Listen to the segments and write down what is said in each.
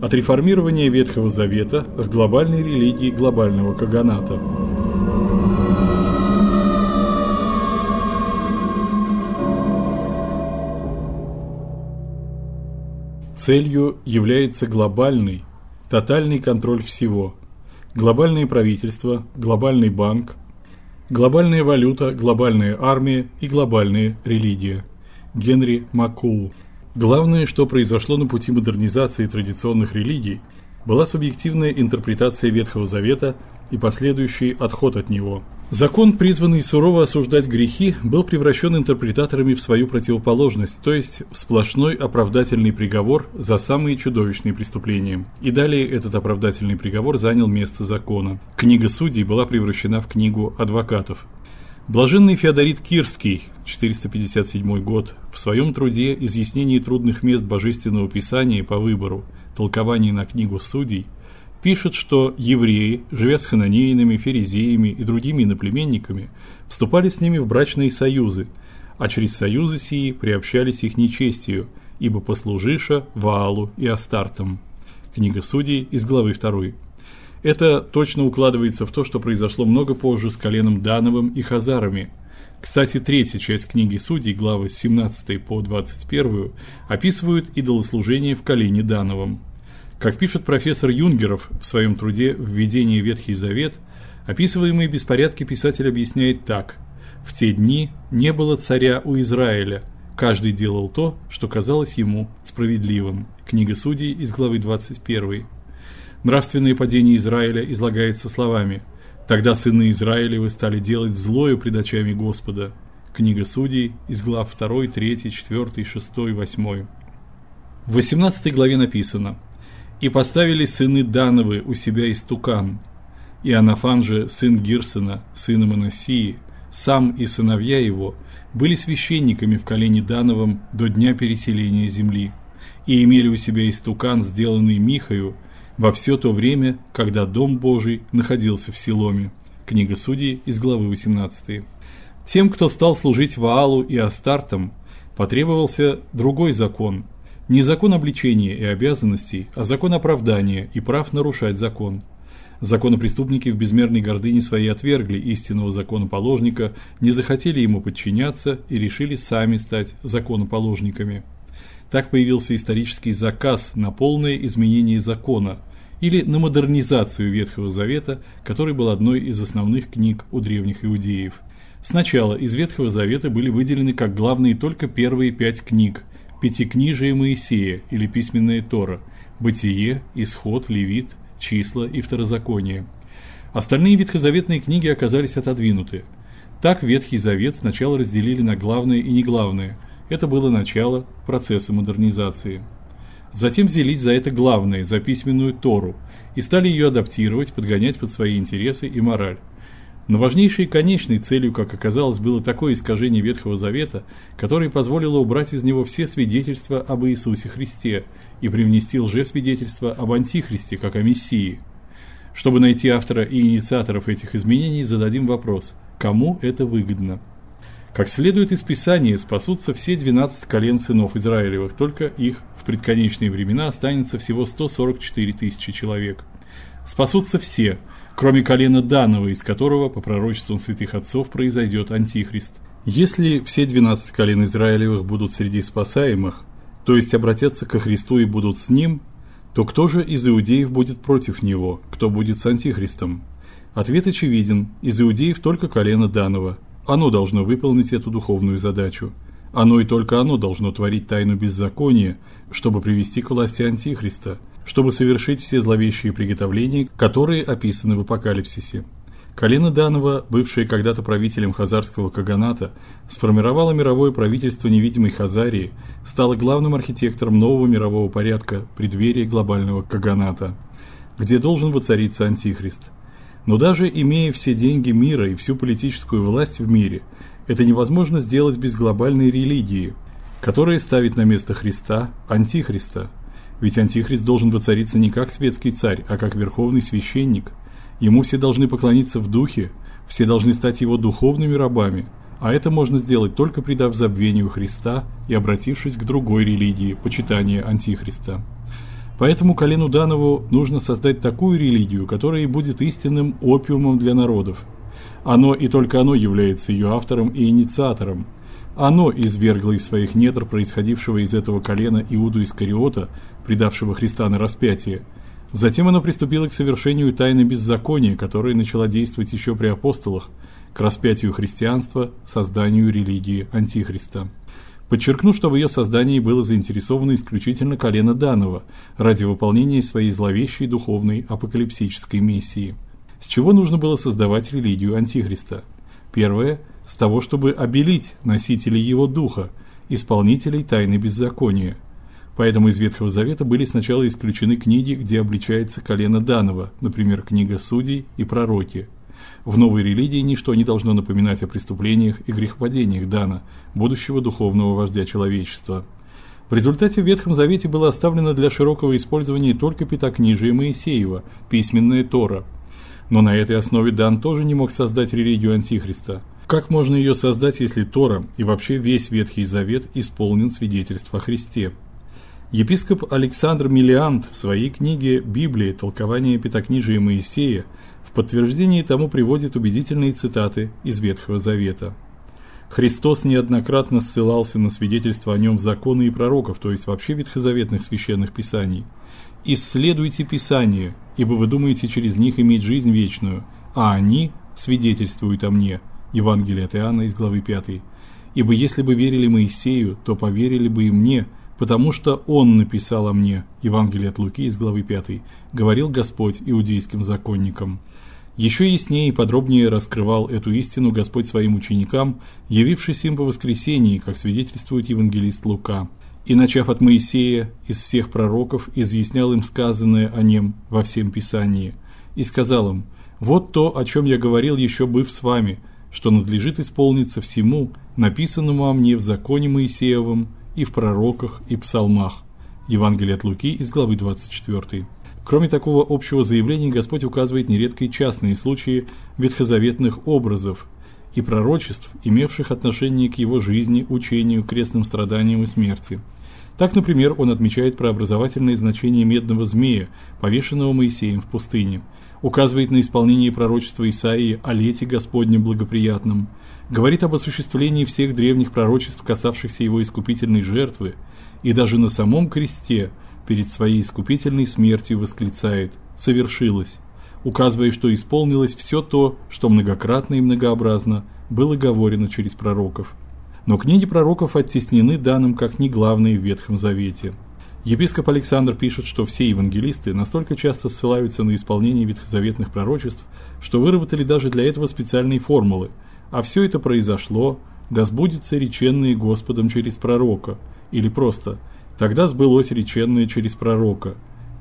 От реформирования Ветхого Завета к глобальной религии глобального каганата. Целью является глобальный, тотальный контроль всего. Глобальное правительство, глобальный банк, глобальная валюта, глобальная армия и глобальная религия. Генри Маккоу Главное, что произошло на пути модернизации традиционных религий, была субъективная интерпретация Ветхого Завета и последующий отход от него. Закон, призванный сурово осуждать грехи, был превращен интерпретаторами в свою противоположность, то есть в сплошной оправдательный приговор за самые чудовищные преступления. И далее этот оправдательный приговор занял место закона. Книга судей была превращена в книгу адвокатов. Блаженный Феодорит Кирский, 457 год, в своем труде «Изъяснение трудных мест Божественного Писания по выбору. Толкование на книгу судей» пишет, что евреи, живя с хананеянами, ферезеями и другими иноплеменниками, вступали с ними в брачные союзы, а через союзы сии приобщались их нечестию, ибо послужиша Ваалу и Астартам. Книга Судей из главы 2. Это точно укладывается в то, что произошло много позже с коленом Дановым и Хазарами. Кстати, третья часть книги Судей, главы с 17 по 21, описывают идолослужение в колене Дановом. Как пишет профессор Юнгеров в своем труде Введение в Ветхий Завет, описываемые беспорядки писатель объясняет так: в те дни не было царя у Израиля, каждый делал то, что казалось ему справедливым. Книга Судей из главы 21. Нравственное падение Израиля излагается словами: Тогда сыны Израилевы стали делать злое пред очами Господа. Книга Судей из глав 2, 3, 4, 6, 8. В 18 главе написано: И поставили сыны Дановы у себя истукан. И Анафан же сын Гирсона, сына Манасии, сам и сыновья его были священниками в колене Дановом до дня переселения земли и имели у себя истукан, сделанный Михою, во все то время, когда дом Божий находился в Силоме. Книга Судей из главы 18. Тем, кто стал служить Ваалу и Астартам, потребовался другой закон. Не закон обличения и обязанностей, а закон оправдания и прав нарушать закон. Законопреступники в безмерной гордыне своей отвергли истинного законоположника, не захотели ему подчиняться и решили сами стать законоположниками. Так появился исторический заказ на полное изменение закона, или на модернизацию Ветхого Завета, который был одной из основных книг у древних иудеев. Сначала из Ветхого Завета были выделены как главные только первые пять книг: Пятикнижие Моисея или письменная Тора, Бытие, Исход, Левит, Числа и Второзаконие. Остальные ветхозаветные книги оказались отодвинуты. Так Ветхий Завет сначала разделили на главное и неглавное. Это было начало процесса модернизации. Затем взялись за это главное, за письменную Тору, и стали ее адаптировать, подгонять под свои интересы и мораль. Но важнейшей и конечной целью, как оказалось, было такое искажение Ветхого Завета, которое позволило убрать из него все свидетельства об Иисусе Христе и привнести лжесвидетельства об антихристе, как о мессии. Чтобы найти автора и инициаторов этих изменений, зададим вопрос: кому это выгодно? Как следует из Писания, спасутся все 12 колен сынов Израилевых, только их в предконечные времена останется всего 144 тысячи человек. Спасутся все, кроме колена Данова, из которого, по пророчествам святых отцов, произойдет антихрист. Если все 12 колен Израилевых будут среди спасаемых, то есть обратятся ко Христу и будут с ним, то кто же из иудеев будет против него, кто будет с антихристом? Ответ очевиден: из иудеев только колено Данова – оно должно выполнить эту духовную задачу. Оно и только оно должно творить тайну беззакония, чтобы привести к власти антихриста, чтобы совершить все зловещие приготовления, которые описаны в Апокалипсисе. Колено Данова, бывшее когда-то правителем хазарского каганата, сформировало мировое правительство невидимой Хазарии, стало главным архитектором нового мирового порядка преддверия глобального каганата, где должен воцариться антихрист. Но даже имея все деньги мира и всю политическую власть в мире, это невозможно сделать без глобальной религии, которая ставит на место Христа антихриста. Ведь антихрист должен воцариться не как светский царь, а как верховный священник. Ему все должны поклониться в духе, все должны стать его духовными рабами, а это можно сделать только предав забвению Христа и обратившись к другой религии почитания антихриста. Поэтому колену Данову нужно создать такую религию, которая и будет истинным опиумом для народов. Оно и только оно является ее автором и инициатором. Оно извергло из своих недр происходившего из этого колена Иуду Искариота, предавшего Христа на распятие. Затем оно приступило к совершению тайны беззакония, которая начала действовать еще при апостолах, к распятию христианства, созданию религии антихриста. Подчеркну, что в ее создании было заинтересовано исключительно колено Данова ради выполнения своей зловещей духовной апокалипсической миссии. С чего нужно было создавать религию антихриста? Первое с того, чтобы обелить носителей его духа, исполнителей тайны беззакония. Поэтому из Ветхого Завета были сначала исключены книги, где обличается колено Данова, например, книга Судей и Пророки. В новой религии ничто не должно напоминать о преступлениях и грехопадениях Дана, будущего духовного вождя человечества. В результате в Ветхом Завете было оставлено для широкого использования только Пятикнижие Моисеева, письменная Тора. Но на этой основе Дан тоже не мог создать религию антихриста. Как можно ее создать, если Тора и вообще весь Ветхий Завет исполнен свидетельств о Христе? Епископ Александр Миллиант в своей книге Библия. Толкование Пятикнижия Моисея в подтверждение тому приводит убедительные цитаты из Ветхого Завета. Христос неоднократно ссылался на свидетельства о нем в законы и пророков, то есть вообще ветхозаветных священных писаний. Исследуйте Писания, ибо вы думаете через них иметь жизнь вечную, а они свидетельствуют о мне. Евангелие от Иоанна из главы 5. Ибо если бы верили Моисею, то поверили бы и мне, потому что он написал о мне. Евангелие от Луки из главы 5. Говорил Господь иудейским законникам. Еще яснее и подробнее раскрывал эту истину Господь своим ученикам, явившись им по воскресении, как свидетельствует евангелист Лука. И начав от Моисея из всех пророков, изъяснял им сказанное о нем во всем Писании, и сказал им: вот то, о чем я говорил еще быв с вами, что надлежит исполниться всему, написанному о мне в законе Моисеевом и в пророках и псалмах. Евангелие от Луки из главы 24. Кроме такого общего заявления, Господь указывает нередко и частные случаи ветхозаветных образов и пророчеств, имевших отношение к его жизни, учению, крестным страданиям и смерти. Так, например, он отмечает преобразовательное значение медного змея, повешенного Моисеем в пустыне – указывает на исполнение пророчества Исаии о лете Господнем благоприятном, говорит об осуществлении всех древних пророчеств, касавшихся его искупительной жертвы, и даже на самом кресте перед своей искупительной смертью восклицает: "Совершилось", указывая, что исполнилось все то, что многократно и многообразно было говорено через пророков. Но книги пророков оттеснены данным как не главные в Ветхом Завете. Епископ Александр пишет, что все евангелисты настолько часто ссылаются на исполнение ветхозаветных пророчеств, что выработали даже для этого специальные формулы. А все это произошло, да сбудется реченное Господом через пророка, или просто тогда сбылось реченное через пророка,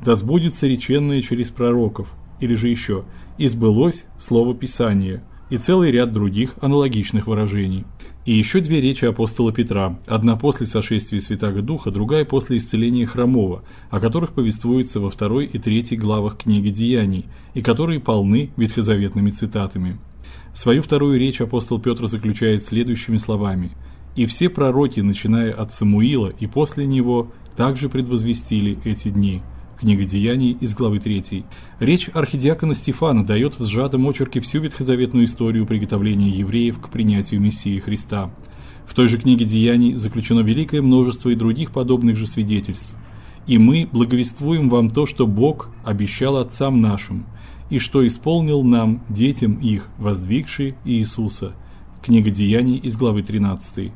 да сбудется реченное через пророков, или же еще и сбылось слово Писания, и целый ряд других аналогичных выражений. И еще две речи апостола Петра, одна после сошествия Святаго Духа, другая после исцеления хромого, о которых повествуется во второй и третьей главах книги Деяний, и которые полны ветхозаветными цитатами. Свою вторую речь апостол Петр заключает следующими словами: "И все пророки, начиная от Самуила и после него, также предвозвестили эти дни". Книга Деяний из главы 3. Речь архидиакона Стефана дает в сжатом очерке всю ветхозаветную историю приготовления евреев к принятию Мессии Христа. В той же книге Деяний заключено великое множество и других подобных же свидетельств. И мы благовествуем вам то, что Бог обещал отцам нашим, и что исполнил нам, детям их, воздвигший Иисуса. Книга Деяний из главы 13.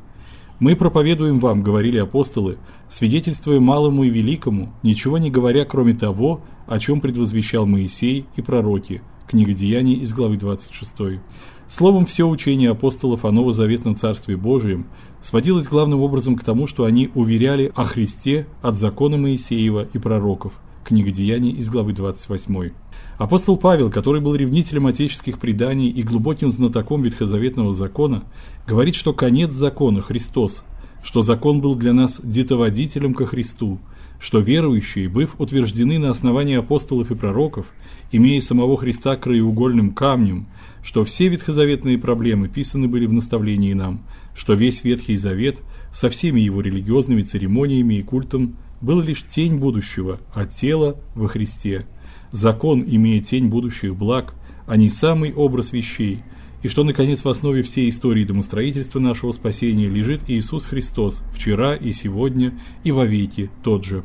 Мы проповедуем вам, говорили апостолы, свидетельствуя малому и великому, ничего не говоря, кроме того, о чем предвозвещал Моисей и пророки. Книга Деяний из главы 26. Словом, все учение апостолов о новозаветном Царстве Божием сводилось главным образом к тому, что они уверяли о Христе от закона Моисеева и пророков. Книга Деяний из главы 28. Апостол Павел, который был ревнителем отеческих преданий и глубоким знатоком ветхозаветного закона, говорит, что конец закона Христос, что закон был для нас детоводителем ко Христу, что верующие, быв утверждены на основании апостолов и пророков, имея самого Христа краеугольным камнем, что все ветхозаветные проблемы писаны были в наставлении нам, что весь Ветхий Завет со всеми его религиозными церемониями и культом был лишь тень будущего, а тело во Христе. Закон имеет тень будущих благ, а не самый образ вещей, и что наконец в основе всей истории домостроительства нашего спасения лежит Иисус Христос, вчера и сегодня и вовеки тот же.